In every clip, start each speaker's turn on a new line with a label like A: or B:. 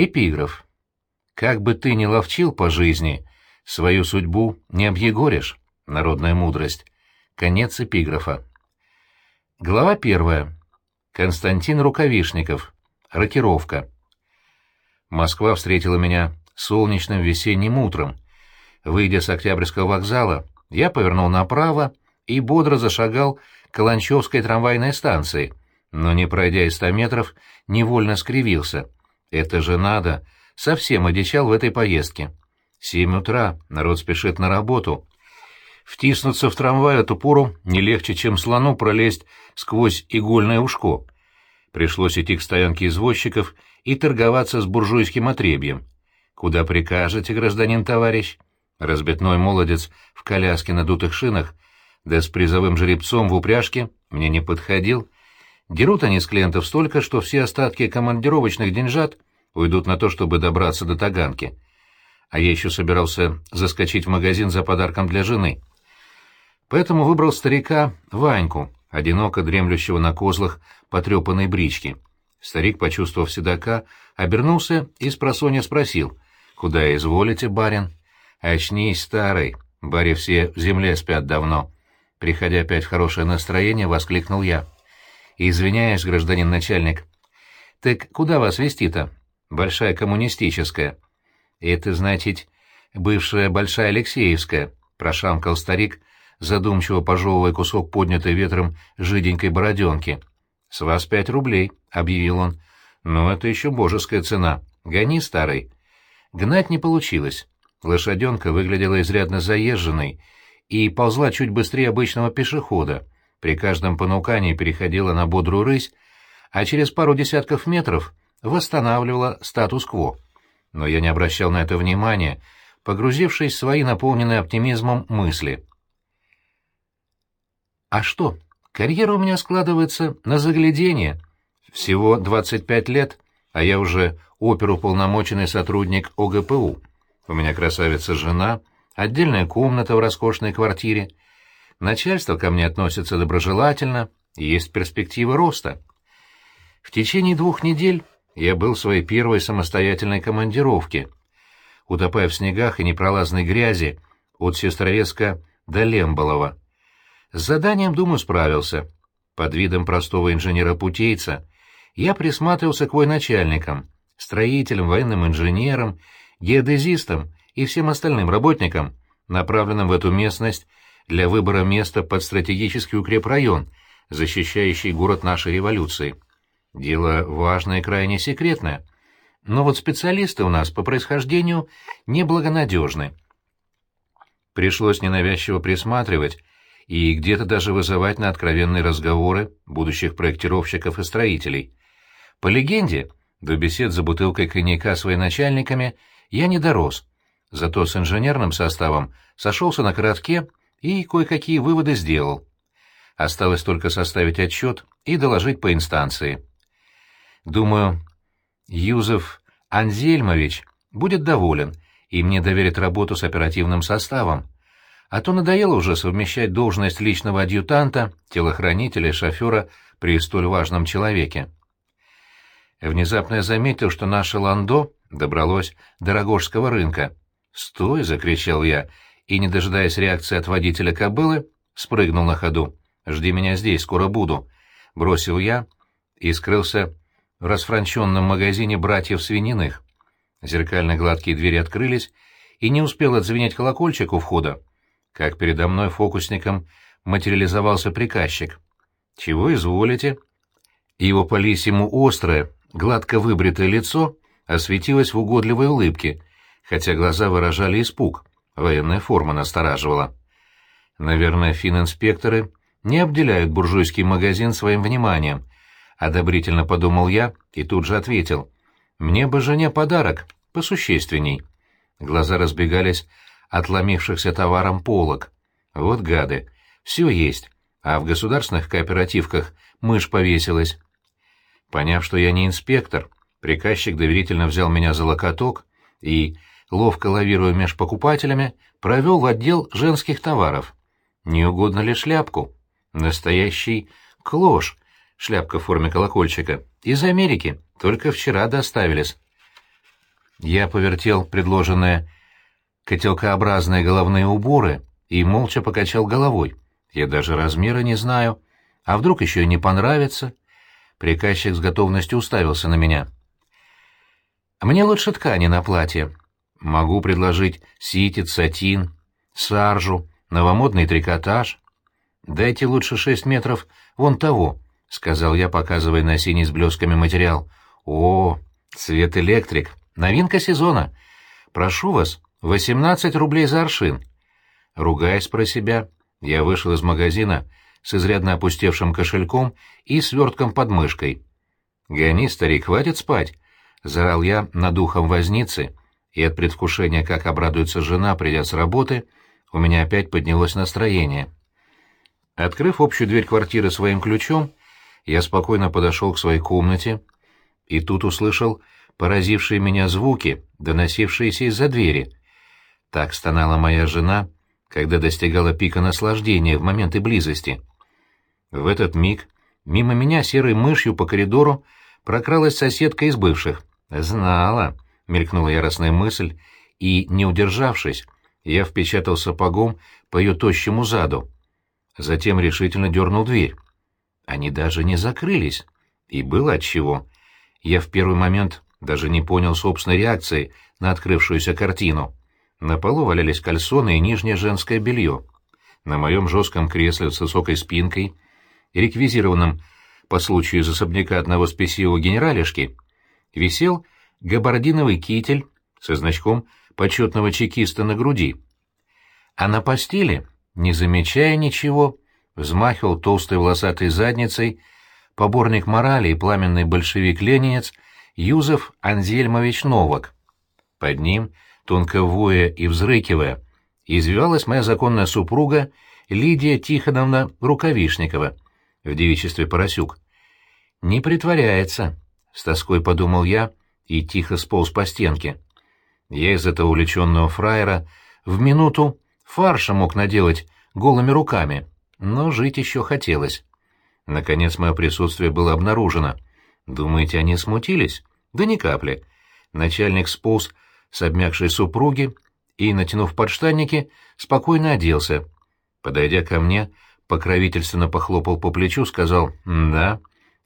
A: Эпиграф. «Как бы ты ни ловчил по жизни, свою судьбу не объегоришь». Народная мудрость. Конец эпиграфа. Глава первая. Константин Рукавишников. Рокировка. Москва встретила меня солнечным весенним утром. Выйдя с Октябрьского вокзала, я повернул направо и бодро зашагал к Каланчевской трамвайной станции, но, не пройдя и ста метров, невольно скривился. Это же надо, совсем одичал в этой поездке. Семь утра, народ спешит на работу. Втиснуться в трамвай эту пору не легче, чем слону пролезть сквозь игольное ушко. Пришлось идти к стоянке извозчиков и торговаться с буржуйским отребьем. «Куда прикажете, гражданин товарищ?» Разбитной молодец в коляске на дутых шинах, да с призовым жеребцом в упряжке, мне не подходил. Дерут они с клиентов столько, что все остатки командировочных деньжат уйдут на то, чтобы добраться до Таганки. А я еще собирался заскочить в магазин за подарком для жены. Поэтому выбрал старика Ваньку, одиноко дремлющего на козлах потрепанной брички. Старик, почувствовав седока, обернулся и с просонья спросил, «Куда изволите, барин?» «Очнись, старый, баре все в земле спят давно». Приходя опять в хорошее настроение, воскликнул я. «Извиняюсь, гражданин начальник». «Так куда вас вести-то?» «Большая коммунистическая». «Это, значит, бывшая Большая Алексеевская», — прошамкал старик, задумчиво пожевывая кусок поднятой ветром жиденькой бороденки. «С вас пять рублей», — объявил он. «Ну, это еще божеская цена. Гони, старый». Гнать не получилось. Лошаденка выглядела изрядно заезженной и ползла чуть быстрее обычного пешехода, при каждом понукании переходила на бодрую рысь, а через пару десятков метров восстанавливала статус-кво. Но я не обращал на это внимания, погрузившись в свои наполненные оптимизмом мысли. «А что, карьера у меня складывается на заглядение. Всего 25 лет, а я уже оперуполномоченный сотрудник ОГПУ». У меня красавица-жена, отдельная комната в роскошной квартире. Начальство ко мне относится доброжелательно, есть перспективы роста. В течение двух недель я был в своей первой самостоятельной командировке. Утопая в снегах и непролазной грязи от Сестрорецка до Лемболова. С заданием, думаю, справился. Под видом простого инженера-путейца я присматривался к военачальникам, строителям, военным инженерам геодезистам и всем остальным работникам, направленным в эту местность для выбора места под стратегический укрепрайон, защищающий город нашей революции. Дело важное и крайне секретное. Но вот специалисты у нас по происхождению неблагонадежны. Пришлось ненавязчиво присматривать и где-то даже вызывать на откровенные разговоры будущих проектировщиков и строителей. По легенде, до бесед за бутылкой коньяка с военачальниками я не дорос, зато с инженерным составом сошелся на коротке и кое-какие выводы сделал. Осталось только составить отчет и доложить по инстанции. Думаю, Юзеф Анзельмович будет доволен и мне доверит работу с оперативным составом. А то надоело уже совмещать должность личного адъютанта, телохранителя и шофера при столь важном человеке. Внезапно я заметил, что наше ландо добралось до Рогожского рынка. «Стой!» — закричал я, и, не дожидаясь реакции от водителя кобылы, спрыгнул на ходу. «Жди меня здесь, скоро буду», — бросил я и скрылся в расфранченном магазине братьев свининых. Зеркально гладкие двери открылись, и не успел отзвенеть колокольчик у входа, как передо мной фокусником материализовался приказчик. «Чего изволите?» Его по лисьему острое, гладко выбритое лицо осветилась в угодливой улыбке, хотя глаза выражали испуг, военная форма настораживала. Наверное, финн-инспекторы не обделяют буржуйский магазин своим вниманием, одобрительно подумал я и тут же ответил. Мне бы жене подарок, посущественней. Глаза разбегались от ломившихся товаром полок. Вот гады, все есть, а в государственных кооперативках мышь повесилась. Поняв, что я не инспектор, Приказчик доверительно взял меня за локоток и, ловко лавируя меж покупателями, провел в отдел женских товаров. Не угодно ли шляпку? Настоящий клош, шляпка в форме колокольчика, из Америки, только вчера доставились. Я повертел предложенные котелкообразные головные уборы и молча покачал головой. Я даже размера не знаю. А вдруг еще и не понравится? Приказчик с готовностью уставился на меня. Мне лучше ткани на платье. Могу предложить ситец, сатин, саржу, новомодный трикотаж. Дайте лучше шесть метров вон того, — сказал я, показывая на синий с блесками материал. О, цвет электрик, новинка сезона. Прошу вас, восемнадцать рублей за аршин. Ругаясь про себя, я вышел из магазина с изрядно опустевшим кошельком и свертком под мышкой. «Гони, старик, хватит спать!» — зарал я над ухом возницы, и от предвкушения, как обрадуется жена, придя с работы, у меня опять поднялось настроение. Открыв общую дверь квартиры своим ключом, я спокойно подошел к своей комнате и тут услышал поразившие меня звуки, доносившиеся из-за двери. Так стонала моя жена, когда достигала пика наслаждения в моменты близости. В этот миг мимо меня серой мышью по коридору прокралась соседка из бывших. «Знала», — мелькнула яростная мысль, и, не удержавшись, я впечатал сапогом по ее тощему заду. Затем решительно дернул дверь. Они даже не закрылись. И было отчего. Я в первый момент даже не понял собственной реакции на открывшуюся картину. На полу валялись кальсоны и нижнее женское белье. На моем жестком кресле с высокой спинкой, реквизированном по случаю из особняка одного спесивого генералишки, висел габардиновый китель со значком почетного чекиста на груди. А на постели, не замечая ничего, взмахивал толстой волосатой задницей поборник морали и пламенный большевик-ленинец Юзеф Анзельмович Новак. Под ним, тонко воя и взрыкивая, извивалась моя законная супруга Лидия Тихоновна Рукавишникова в девичестве Поросюк. «Не притворяется», — с тоской подумал я и тихо сполз по стенке. Я из этого увлеченного фраера в минуту фарша мог наделать голыми руками, но жить еще хотелось. Наконец мое присутствие было обнаружено. Думаете, они смутились? Да ни капли. Начальник сполз с обмякшей супруги и, натянув подштанники, спокойно оделся. Подойдя ко мне, покровительственно похлопал по плечу, сказал «да»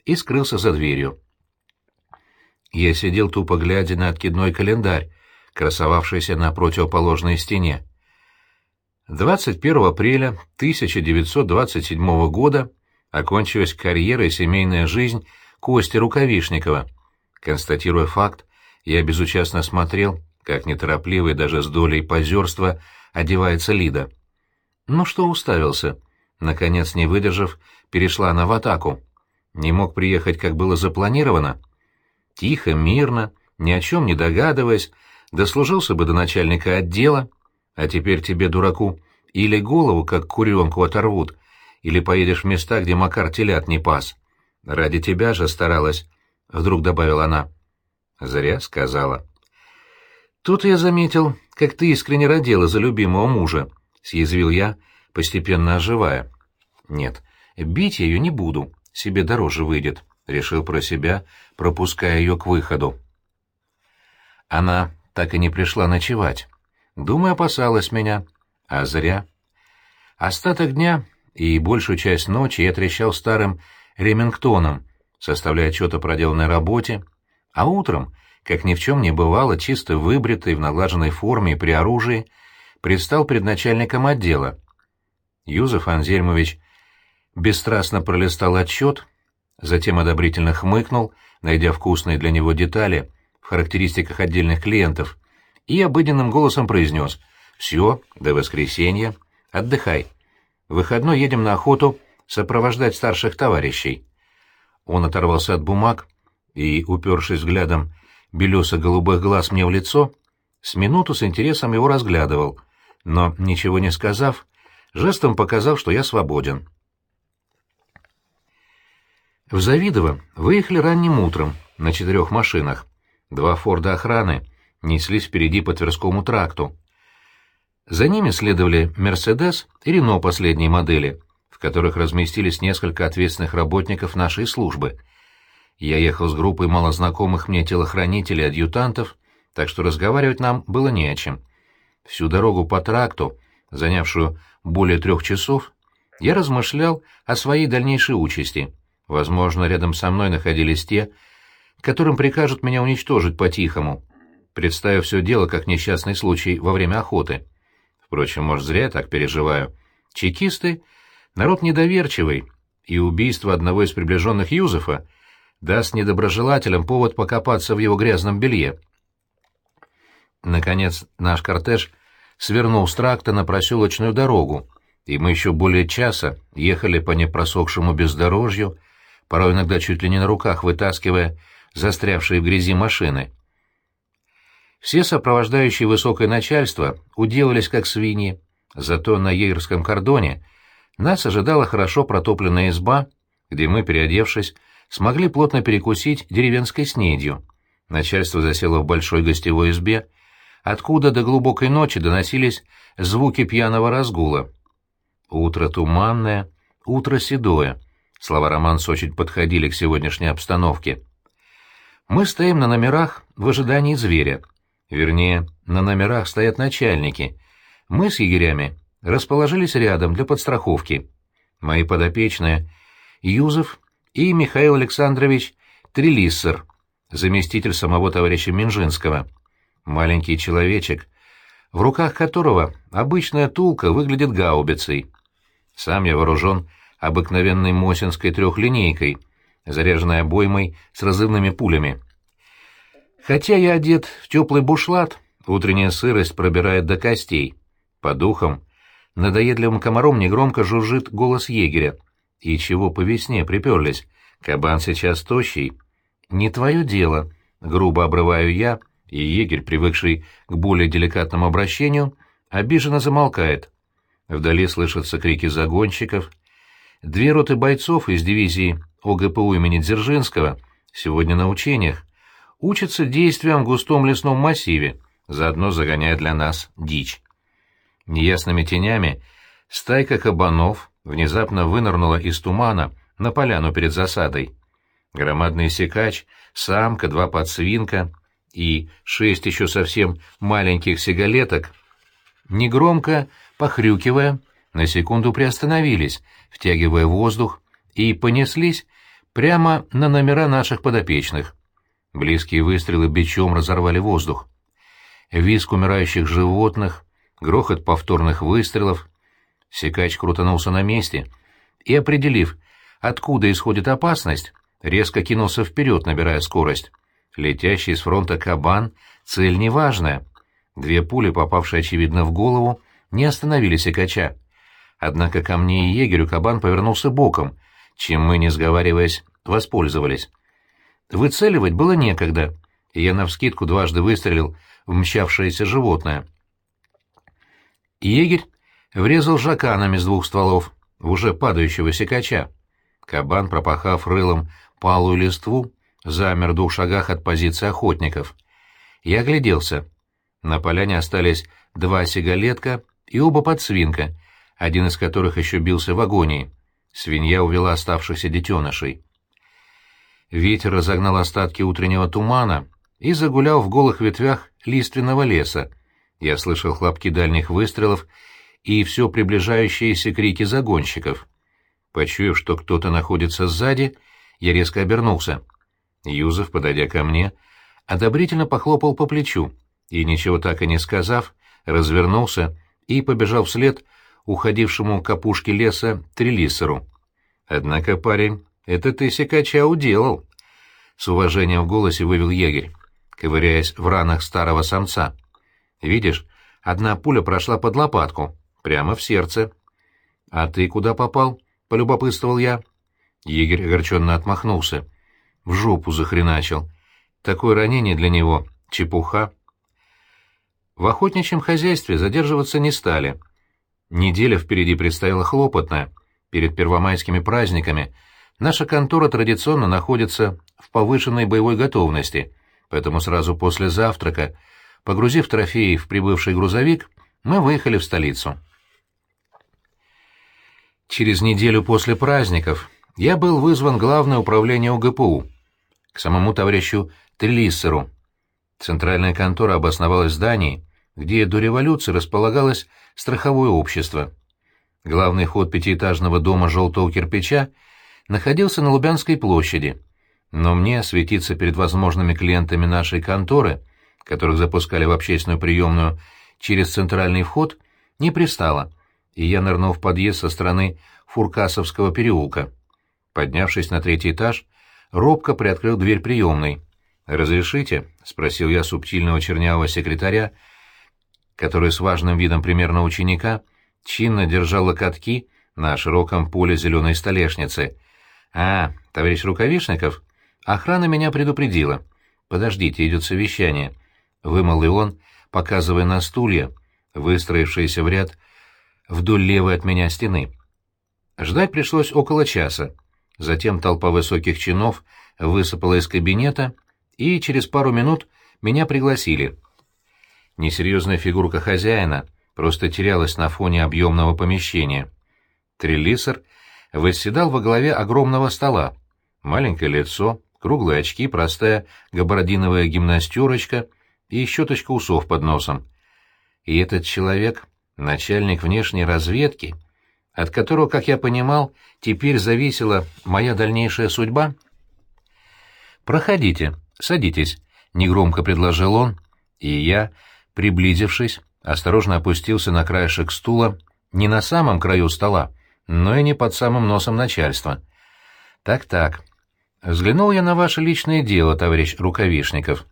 A: и скрылся за дверью. Я сидел тупо глядя на откидной календарь, красовавшийся на противоположной стене. 21 апреля 1927 года окончилась карьера и семейная жизнь Кости Рукавишникова. Констатируя факт, я безучастно смотрел, как неторопливо и даже с долей позерства одевается Лида. Ну что уставился? Наконец, не выдержав, перешла она в атаку. Не мог приехать, как было запланировано. Тихо, мирно, ни о чем не догадываясь, дослужился бы до начальника отдела, а теперь тебе, дураку, или голову, как куренку, оторвут, или поедешь в места, где Макар телят не пас. Ради тебя же старалась, — вдруг добавила она. Зря сказала. Тут я заметил, как ты искренне родила за любимого мужа, — съязвил я, постепенно оживая. Нет, бить я ее не буду, себе дороже выйдет, — решил про себя, пропуская ее к выходу. Она так и не пришла ночевать. Думаю, опасалась меня. А зря. Остаток дня и большую часть ночи я трещал старым ремингтоном, составляя отчет о проделанной работе, а утром, как ни в чем не бывало, чисто выбритый, в налаженной форме и при оружии, предстал перед начальником отдела. Юзеф Анзельмович бесстрастно пролистал отчет, затем одобрительно хмыкнул, найдя вкусные для него детали в характеристиках отдельных клиентов, и обыденным голосом произнес «Все, до воскресенья, отдыхай. В выходной едем на охоту сопровождать старших товарищей». Он оторвался от бумаг и, упершись взглядом белесо-голубых глаз мне в лицо, с минуту с интересом его разглядывал, но, ничего не сказав, жестом показал, что я свободен. В Завидово выехали ранним утром на четырех машинах. Два форда охраны неслись впереди по Тверскому тракту. За ними следовали «Мерседес» и «Рено» последней модели, в которых разместились несколько ответственных работников нашей службы. Я ехал с группой малознакомых мне телохранителей-адъютантов так что разговаривать нам было не о чем. Всю дорогу по тракту, занявшую более трех часов, я размышлял о своей дальнейшей участи. Возможно, рядом со мной находились те, которым прикажут меня уничтожить по-тихому, представив все дело как несчастный случай во время охоты. Впрочем, может, зря я так переживаю. Чекисты — народ недоверчивый, и убийство одного из приближенных Юзефа даст недоброжелателям повод покопаться в его грязном белье. Наконец наш кортеж свернул с тракта на проселочную дорогу, и мы еще более часа ехали по непросохшему бездорожью, порой иногда чуть ли не на руках вытаскивая застрявшие в грязи машины. Все сопровождающие высокое начальство уделались как свиньи, зато на ейерском кордоне нас ожидала хорошо протопленная изба, где мы, переодевшись, смогли плотно перекусить деревенской снедью. Начальство засело в большой гостевой избе, откуда до глубокой ночи доносились звуки пьяного разгула. «Утро туманное, утро седое», — слова романса очень подходили к сегодняшней обстановке. Мы стоим на номерах в ожидании зверя. Вернее, на номерах стоят начальники. Мы с егерями расположились рядом для подстраховки. Мои подопечные — Юзеф и Михаил Александрович Трелиссер, заместитель самого товарища Минжинского. Маленький человечек, в руках которого обычная тулка выглядит гаубицей. Сам я вооружен обыкновенной мосинской трехлинейкой, заряженной обоймой с разрывными пулями. Хотя я одет в теплый бушлат, утренняя сырость пробирает до костей. По духам, надоедливым комаром негромко жужжит голос егеря. И чего по весне приперлись? Кабан сейчас тощий. Не твое дело, грубо обрываю я, и егерь, привыкший к более деликатному обращению, обиженно замолкает. Вдали слышатся крики загонщиков. Две роты бойцов из дивизии ОГПУ имени Дзержинского сегодня на учениях учатся действиям в густом лесном массиве, заодно загоняя для нас дичь. Неясными тенями стайка кабанов внезапно вынырнула из тумана на поляну перед засадой. Громадный секач, самка, два подсвинка и шесть еще совсем маленьких сигалеток, негромко, похрюкивая, на секунду приостановились, втягивая воздух, и понеслись прямо на номера наших подопечных. Близкие выстрелы бичом разорвали воздух. Виск умирающих животных, грохот повторных выстрелов. Секач крутанулся на месте и, определив, откуда исходит опасность, резко кинулся вперед, набирая скорость. Летящий с фронта кабан — цель неважная. Две пули, попавшие, очевидно, в голову, не остановили секача. Однако ко мне и егерю кабан повернулся боком, чем мы, не сговариваясь, воспользовались. Выцеливать было некогда, и я навскидку дважды выстрелил в мчавшееся животное. Егерь врезал жаканами с двух стволов в уже падающего секача. Кабан, пропахав рылом палую листву, замер в двух шагах от позиции охотников. Я огляделся. На поляне остались два сигалетка и оба подсвинка, один из которых еще бился в агонии. Свинья увела оставшихся детенышей. Ветер разогнал остатки утреннего тумана и загулял в голых ветвях лиственного леса. Я слышал хлопки дальних выстрелов и все приближающиеся крики загонщиков. Почуяв, что кто-то находится сзади, я резко обернулся. Юзеф, подойдя ко мне, одобрительно похлопал по плечу и, ничего так и не сказав, развернулся и побежал вслед уходившему к опушке леса Трелиссеру. Однако, парень, это ты секача уделал. С уважением в голосе вывел егерь, ковыряясь в ранах старого самца. Видишь, одна пуля прошла под лопатку, прямо в сердце. А ты куда попал? полюбопытствовал я. Егерь огорченно отмахнулся. В жопу захреначил. Такое ранение для него — чепуха. В охотничьем хозяйстве задерживаться не стали. Неделя впереди предстояла хлопотная. Перед первомайскими праздниками наша контора традиционно находится в повышенной боевой готовности, поэтому сразу после завтрака, погрузив трофеи в прибывший грузовик, мы выехали в столицу. Через неделю после праздников я был вызван Главное управление УГПУ к самому товарищу Трелиссеру. Центральная контора обосновалась в здании, где до революции располагалось страховое общество. Главный вход пятиэтажного дома желтого кирпича находился на Лубянской площади, но мне светиться перед возможными клиентами нашей конторы, которых запускали в общественную приемную через центральный вход, не пристало, и я нырнул в подъезд со стороны Фуркасовского переулка. Поднявшись на третий этаж, робко приоткрыл дверь приемной. «Разрешите?» — спросил я субтильного чернявого секретаря, который с важным видом примерно ученика чинно держал локотки на широком поле зеленой столешницы. «А, товарищ Рукавишников, охрана меня предупредила. Подождите, идет совещание», — вымолвил он, показывая на стулья, выстроившиеся в ряд вдоль левой от меня стены. Ждать пришлось около часа. Затем толпа высоких чинов высыпала из кабинета, и через пару минут меня пригласили. Несерьезная фигурка хозяина просто терялась на фоне объемного помещения. Треллисер восседал во главе огромного стола. Маленькое лицо, круглые очки, простая габардиновая гимнастерочка и щеточка усов под носом. И этот человек — начальник внешней разведки, от которого, как я понимал, теперь зависела моя дальнейшая судьба. «Проходите, садитесь», — негромко предложил он, и я, приблизившись, осторожно опустился на краешек стула не на самом краю стола, но и не под самым носом начальства. «Так-так. Взглянул я на ваше личное дело, товарищ Рукавишников.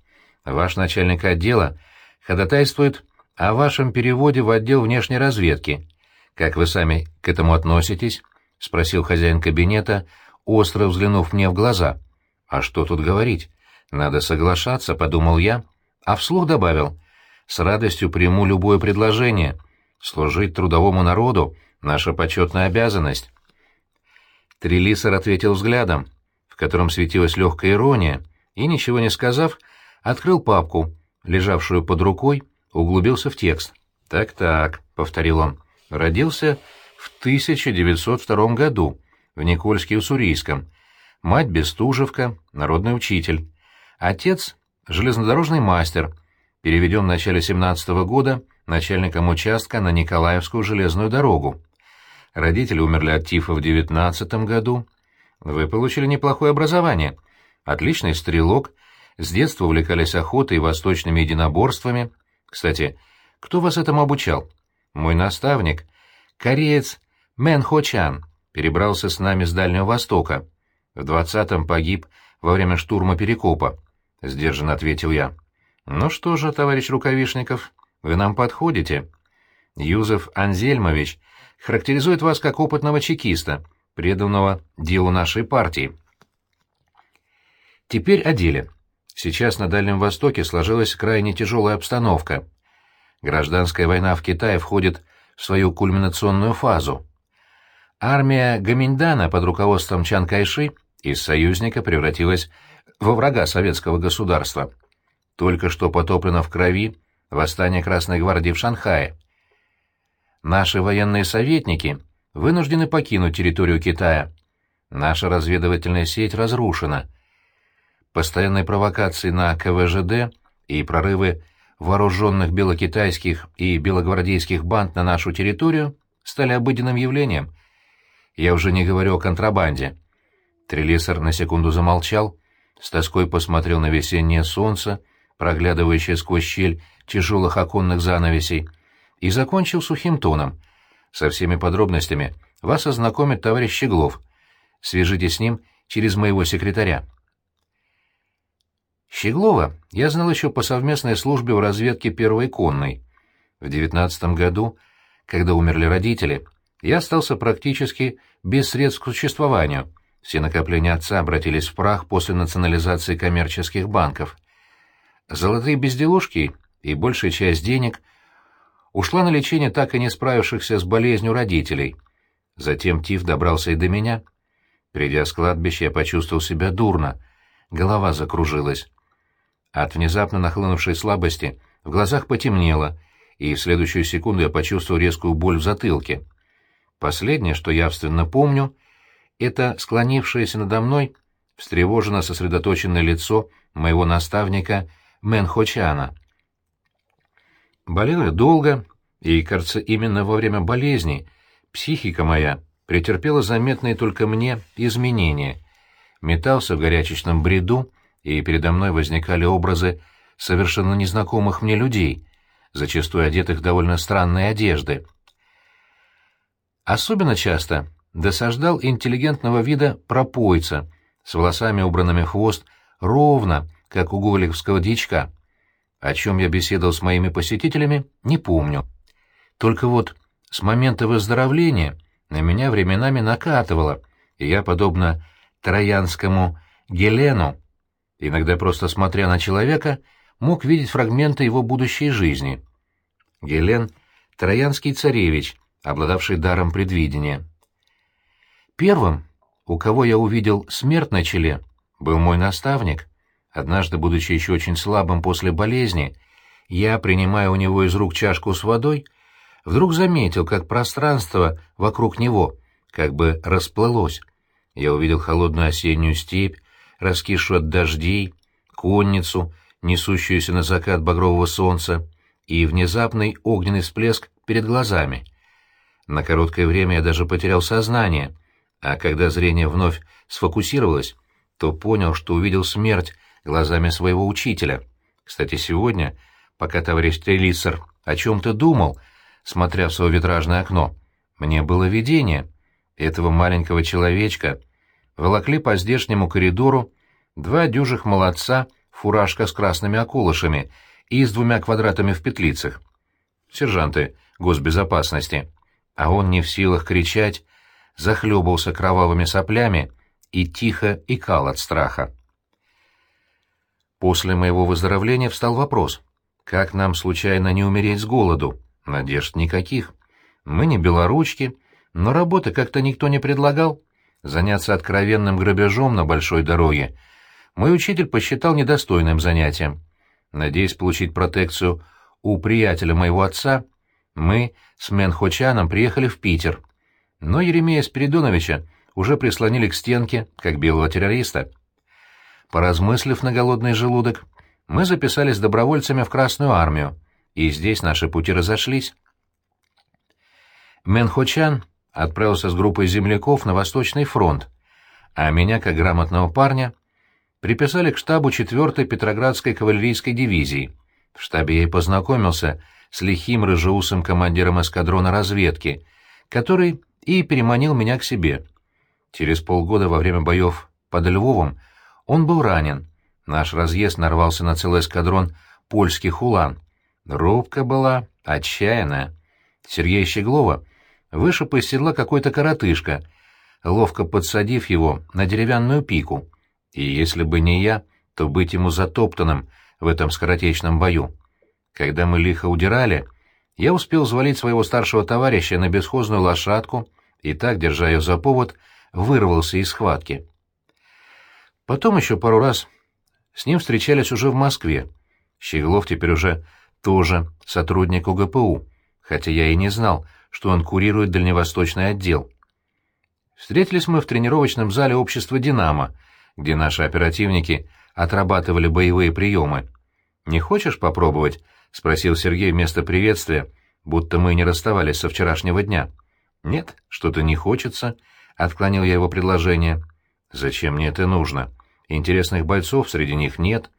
A: Ваш начальник отдела ходатайствует о вашем переводе в отдел внешней разведки. Как вы сами к этому относитесь?» — спросил хозяин кабинета, остро взглянув мне в глаза. «А что тут говорить? Надо соглашаться», — подумал я, а вслух добавил — с радостью приму любое предложение. Служить трудовому народу — наша почетная обязанность. Трилисер ответил взглядом, в котором светилась легкая ирония, и, ничего не сказав, открыл папку, лежавшую под рукой, углубился в текст. «Так-так», — повторил он, — «родился в 1902 году в Никольске-Уссурийском. Мать Бестужевка, народный учитель. Отец — железнодорожный мастер, переведен в начале 17 -го года начальником участка на Николаевскую железную дорогу. Родители умерли от тифа в 19 году. Вы получили неплохое образование. Отличный стрелок, с детства увлекались охотой и восточными единоборствами. Кстати, кто вас этому обучал? Мой наставник, кореец Мэн Хо Чан, перебрался с нами с Дальнего Востока. В двадцатом погиб во время штурма Перекопа, — сдержанно ответил я. «Ну что же, товарищ Рукавишников, вы нам подходите. Юзеф Анзельмович характеризует вас как опытного чекиста, преданного делу нашей партии. Теперь о деле. Сейчас на Дальнем Востоке сложилась крайне тяжелая обстановка. Гражданская война в Китае входит в свою кульминационную фазу. Армия Гаминьдана под руководством Чан Кайши из союзника превратилась во врага советского государства только что потоплено в крови восстание Красной Гвардии в Шанхае. Наши военные советники вынуждены покинуть территорию Китая. Наша разведывательная сеть разрушена. Постоянные провокации на КВЖД и прорывы вооруженных белокитайских и белогвардейских банд на нашу территорию стали обыденным явлением. Я уже не говорю о контрабанде. Трелисер на секунду замолчал, с тоской посмотрел на весеннее солнце, проглядывающая сквозь щель тяжелых оконных занавесей, и закончил сухим тоном. «Со всеми подробностями вас ознакомит товарищ Щеглов. Свяжитесь с ним через моего секретаря». Щеглова я знал еще по совместной службе в разведке первой конной. В девятнадцатом году, когда умерли родители, я остался практически без средств к существованию. Все накопления отца обратились в прах после национализации коммерческих банков — Золотые безделушки и большая часть денег ушла на лечение так и не справившихся с болезнью родителей. Затем тиф добрался и до меня. Придя с кладбища, я почувствовал себя дурно. Голова закружилась. От внезапно нахлынувшей слабости в глазах потемнело, и в следующую секунду я почувствовал резкую боль в затылке. Последнее, что явственно помню, это склонившееся надо мной, встревоженно сосредоточенное лицо моего наставника Мэнхочана. Болел я долго, и, кажется, именно во время болезни психика моя претерпела заметные только мне изменения. Метался в горячечном бреду, и передо мной возникали образы совершенно незнакомых мне людей, зачастую одетых в довольно странные одежды. Особенно часто досаждал интеллигентного вида пропойца, с волосами убранными в хвост, ровно, как у гоголевского дичка. О чем я беседовал с моими посетителями, не помню. Только вот с момента выздоровления на меня временами накатывало, и я, подобно троянскому Гелену, иногда просто смотря на человека, мог видеть фрагменты его будущей жизни. Гелен — троянский царевич, обладавший даром предвидения. Первым, у кого я увидел смерть на челе, был мой наставник. Однажды, будучи еще очень слабым после болезни, я, принимая у него из рук чашку с водой, вдруг заметил, как пространство вокруг него как бы расплылось. Я увидел холодную осеннюю степь, раскисшую от дождей, конницу, несущуюся на закат багрового солнца, и внезапный огненный всплеск перед глазами. На короткое время я даже потерял сознание, а когда зрение вновь сфокусировалось, то понял, что увидел смерть глазами своего учителя. Кстати, сегодня, пока товарищ Трелиссер о чем-то думал, смотря в свое витражное окно, мне было видение. Этого маленького человечка волокли по здешнему коридору два дюжих молодца, фуражка с красными околышами и с двумя квадратами в петлицах. Сержанты госбезопасности. А он не в силах кричать, захлебывался кровавыми соплями и тихо икал от страха. После моего выздоровления встал вопрос, как нам случайно не умереть с голоду? Надежд никаких. Мы не белоручки, но работы как-то никто не предлагал. Заняться откровенным грабежом на большой дороге мой учитель посчитал недостойным занятием. Надеясь получить протекцию у приятеля моего отца, мы с Менхочаном приехали в Питер. Но Еремея Спиридоновича уже прислонили к стенке, как белого террориста. Поразмыслив на голодный желудок, мы записались добровольцами в Красную армию, и здесь наши пути разошлись. Менхочан отправился с группой земляков на Восточный фронт, а меня, как грамотного парня, приписали к штабу 4-й Петроградской кавалерийской дивизии. В штабе я и познакомился с лихим рыжеусым командиром эскадрона разведки, который и переманил меня к себе. Через полгода во время боев под Львовом он был ранен. Наш разъезд нарвался на целый эскадрон польских улан. Рубка была отчаянная. Сергей Щеглова вышиб из седла какой-то коротышка, ловко подсадив его на деревянную пику. И если бы не я, то быть ему затоптанным в этом скоротечном бою. Когда мы лихо удирали, я успел звалить своего старшего товарища на бесхозную лошадку и так, держа ее за повод, вырвался из схватки. Потом еще пару раз с ним встречались уже в Москве. Щеглов теперь уже тоже сотрудник УГПУ, хотя я и не знал, что он курирует дальневосточный отдел. Встретились мы в тренировочном зале общества «Динамо», где наши оперативники отрабатывали боевые приемы. «Не хочешь попробовать?» — спросил Сергей вместо приветствия, будто мы не расставались со вчерашнего дня. «Нет, что-то не хочется», — отклонил я его предложение. «Зачем мне это нужно? Интересных бойцов среди них нет.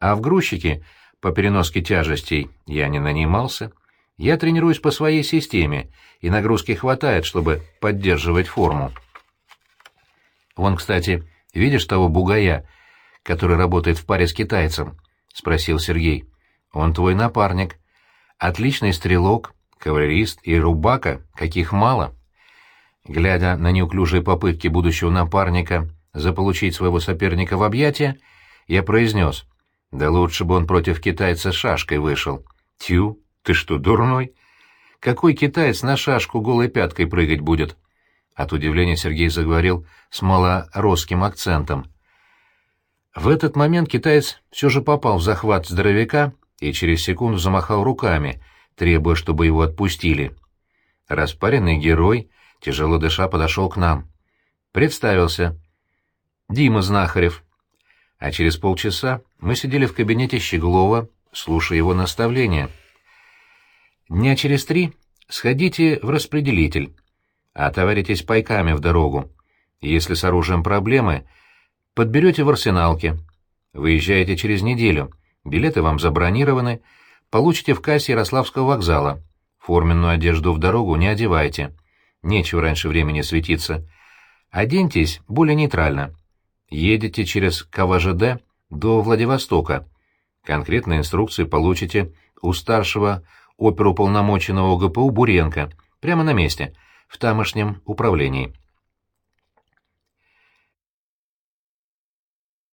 A: А в грузчике по переноске тяжестей я не нанимался. Я тренируюсь по своей системе, и нагрузки хватает, чтобы поддерживать форму». Вон, кстати, Видишь того бугая, который работает в паре с китайцем? — спросил Сергей. — Он твой напарник. Отличный стрелок, кавалерист и рубака, каких мало. Глядя на неуклюжие попытки будущего напарника заполучить своего соперника в объятия, я произнес, да лучше бы он против китайца шашкой вышел. Тю, ты что, дурной? Какой китаец на шашку голой пяткой прыгать будет? — от удивления Сергей заговорил с малоросским акцентом. В этот момент китаец все же попал в захват здоровяка и через секунду замахал руками, требуя, чтобы его отпустили. Распаренный герой, тяжело дыша, подошел к нам. Представился. «Дима Знахарев». а через полчаса мы сидели в кабинете Щеглова, слушая его наставления. Дня через три сходите в распределитель, отоваритесь пайками в дорогу. Если с оружием проблемы, подберете в арсеналке. Выезжаете через неделю, билеты вам забронированы, получите в кассе Ярославского вокзала. Форменную одежду в дорогу не одевайте. Нечего раньше времени светиться. Оденьтесь более нейтрально. Едете через КВЖД до Владивостока. Конкретные инструкции получите у старшего оперуполномоченного ГПУ Буренко, прямо на месте, в тамошнем управлении.